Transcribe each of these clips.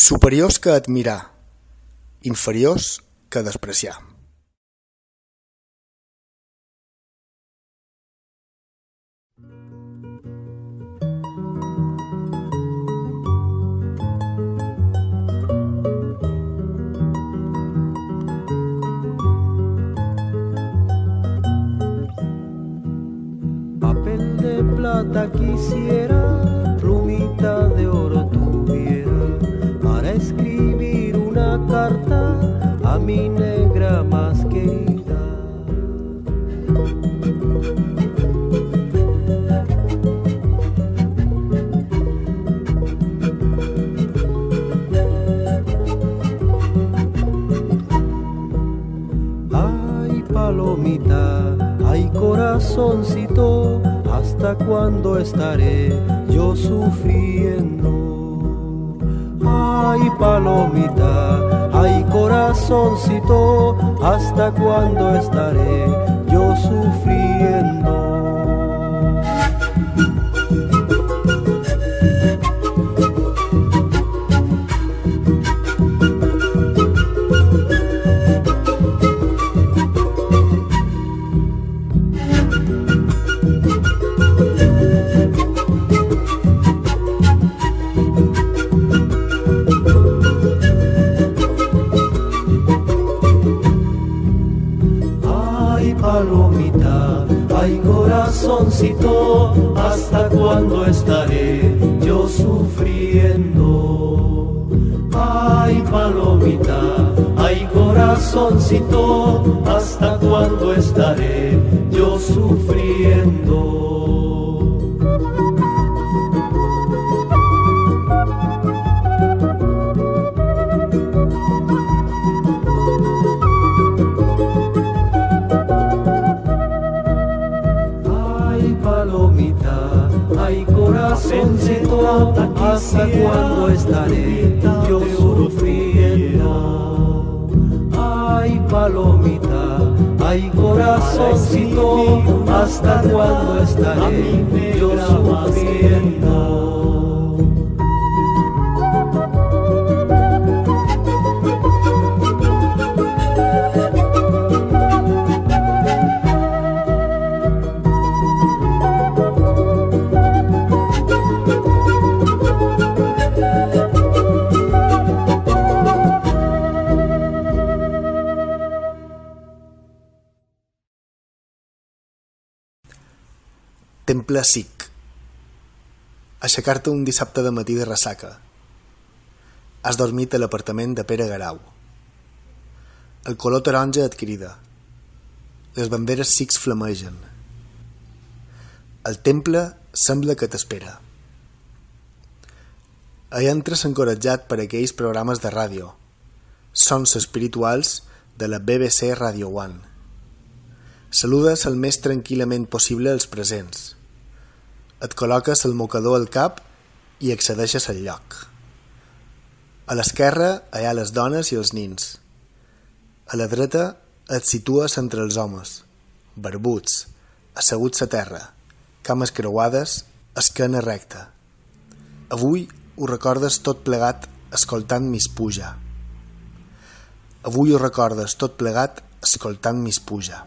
Superiors que admirar, inferiors que despreciar. Papel de plata quisiera, mi negra más. Ay, palomita, ay, corazoncito, ¿hasta cuándo estaré yo sufriendo? Ay, palomita, ay, corazoncito, ¿hasta cuándo estaré yo sufriendo? Corazoncito, ¿hasta cuándo estaré yo sufriendo? Ay, palomita, ay, corazoncito, yo sufriendo? Ay, palomita, ay, corazoncito, ¿hasta cuándo estaré Temple Sic. Aixecar-te un dissabte de matí de ressaca. Has dormit a l'apartament de Pere Garau. El color taronja et crida. Les banderes Sics flamegen. El temple sembla que t'espera. Hi entres encoratjat per aquells programes de ràdio, sons espirituals de la BBC Radio One. Saludes el més tranquil·lament possible els presents. Et col·loques el mocador al cap i accedeixes al lloc. A l'esquerra hi ha les dones i els nins. A la dreta et situes entre els homes, barbuts, asseguts a terra, cames creuades, esquena recta. Avui ho recordes tot plegat escoltant Miss Puja. Avui ho recordes tot plegat escoltant Miss Puja.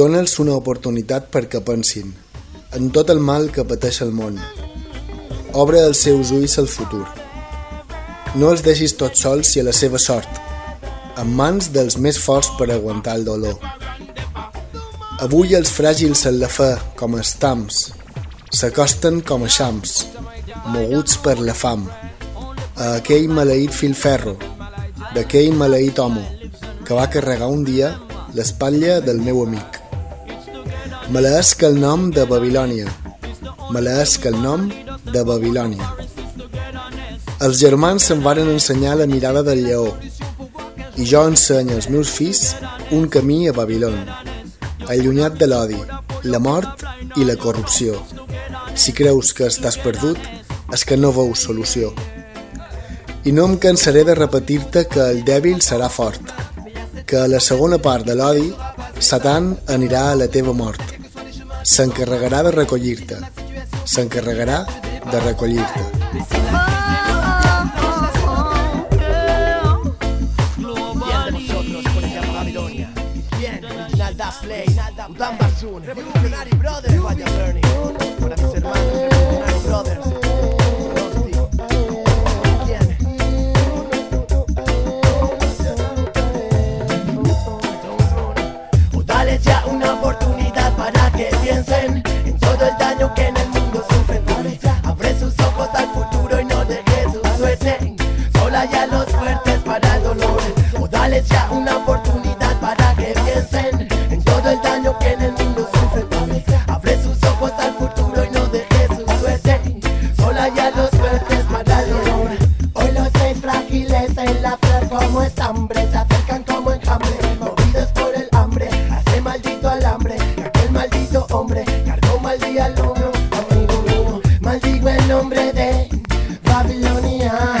Dóna'ls una oportunitat perquè pensin en tot el mal que pateix el món. Obre els seus ulls al futur. No els deixis tots sols i a la seva sort, en mans dels més forts per aguantar el dolor. Avui els fràgils en la fe, com estams, s'acosten com a xams, moguts per la fam, a aquell maleït filferro, d'aquell maleït homo, que va carregar un dia l'espatlla del meu amic. Maleesc el nom de Babilònia. Maleesc el nom de Babilònia. Els germans se'n varen ensenyar la mirada del lleó i jo ensenyo als meus fills un camí a Babilon, allunyat de l'odi, la mort i la corrupció. Si creus que estàs perdut, és que no veus solució. I no em cansaré de repetir-te que el dèbil serà fort, que a la segona part de l'odi, Satan anirà a la teva mort. S'encarregarà de recollir-te. S'encarregarà de recollir-te. nombre de Babilonia.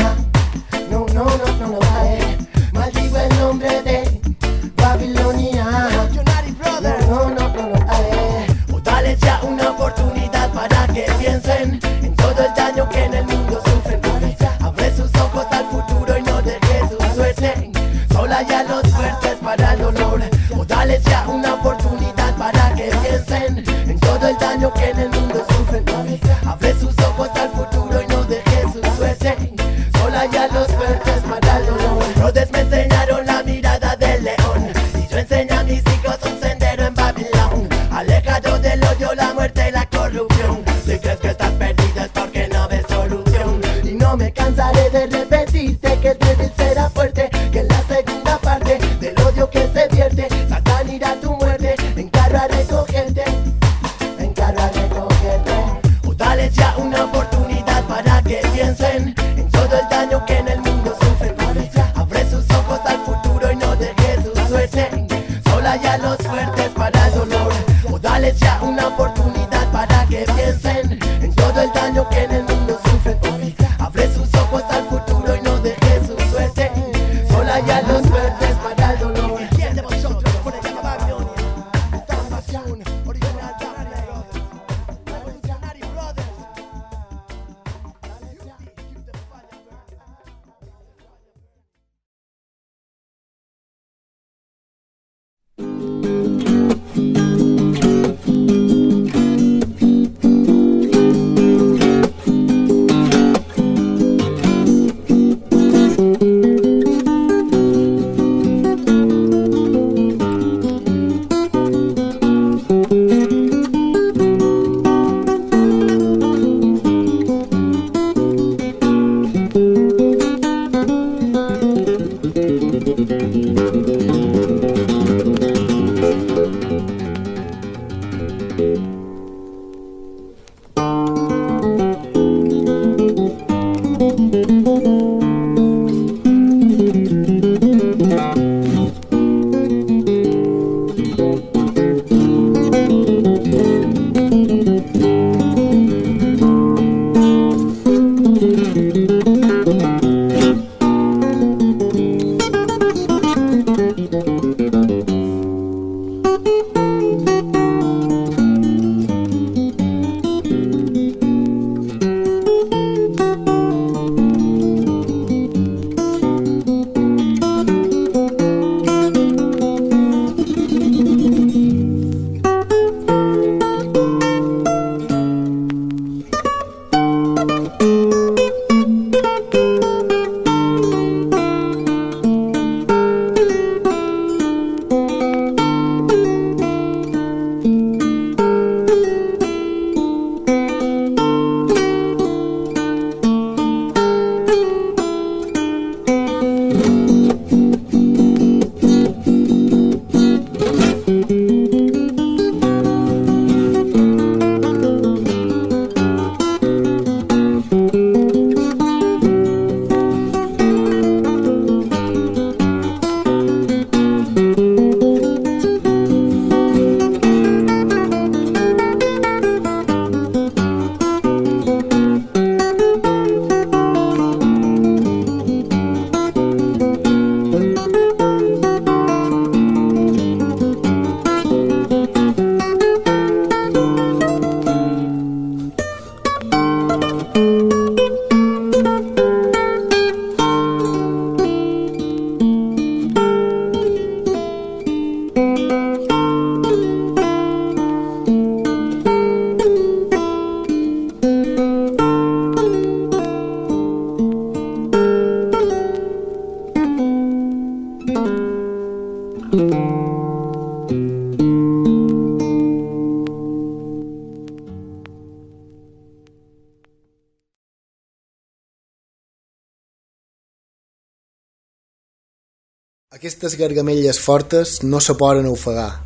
Aquestes gargamelles fortes no se poden ofegar.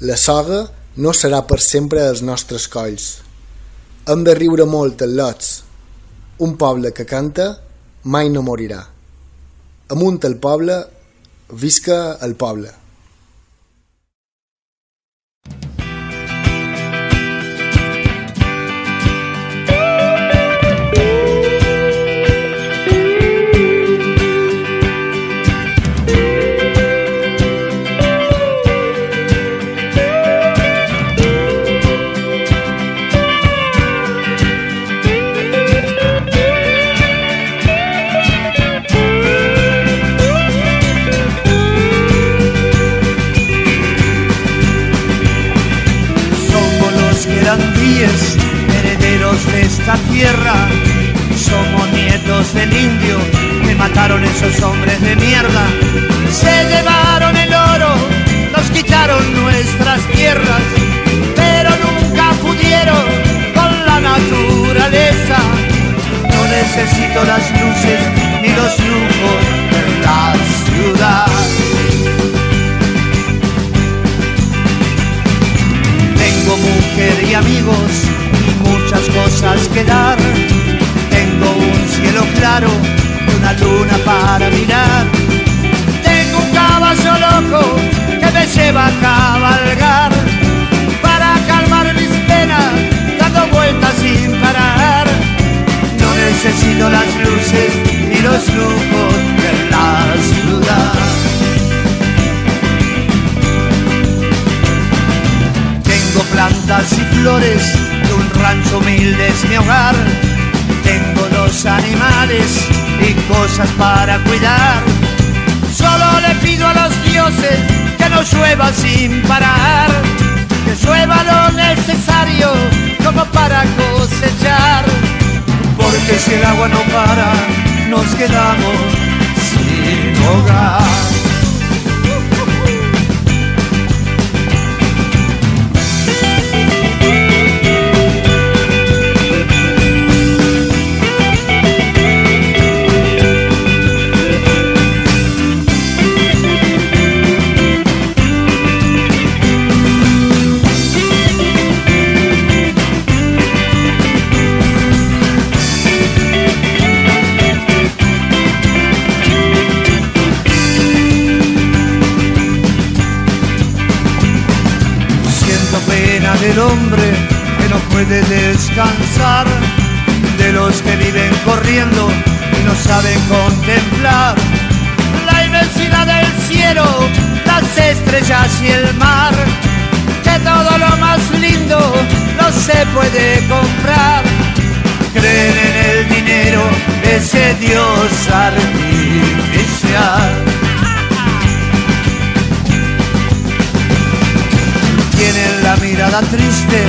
La soga no serà per sempre als nostres colls. Hem de riure molt en lots. Un poble que canta mai no morirà. Amunt el poble, visca el poble. Indio que mataron esos hombres de mierda. Se llevaron el oro, nos quitaron nuestras tierras, pero nunca pudieron con la naturaleza. No necesito las luces ni los lujos de la ciudad. Tengo mujer y amigos y muchas cosas que dar. Plantas y flores de un rancho humilde es mi hogar. Tengo los animales y cosas para cuidar. Solo le pido a los dioses que no llueva sin parar. Que llueva lo necesario como para cosechar. Porque si el agua no para, nos quedamos sin hogar. Corriendo y no saben contemplar la inmensidad del cielo, las estrellas y el mar, que todo lo más lindo no se puede comprar. Creen en el dinero, ese Dios artificial. tienen la mirada triste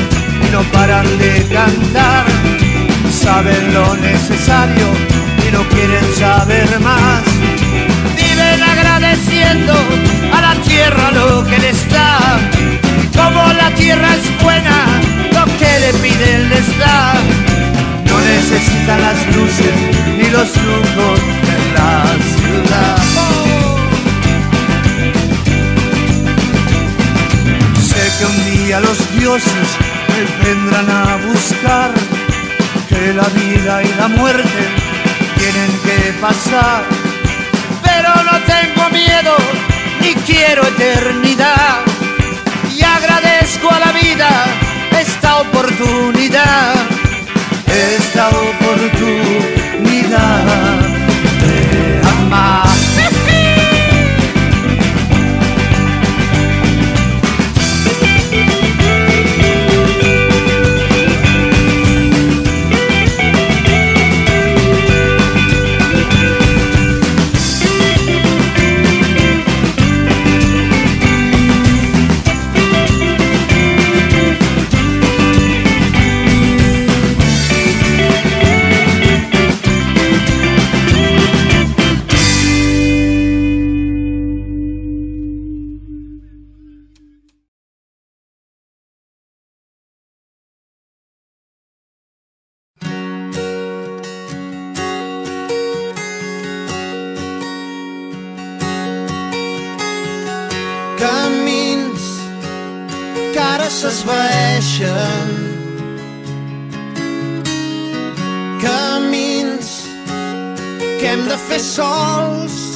y no paran de cantar. Saben lo necesario y no quieren saber más. Viven agradeciendo a la tierra lo que les da. Como la tierra es buena, lo que le piden les da. No necesitan las luces ni los lujos vida y la muerte tienen que pasar. Pero no tengo miedo ni quiero eternidad. Y agradezco a la vida esta oportunidad, que hem de fer sols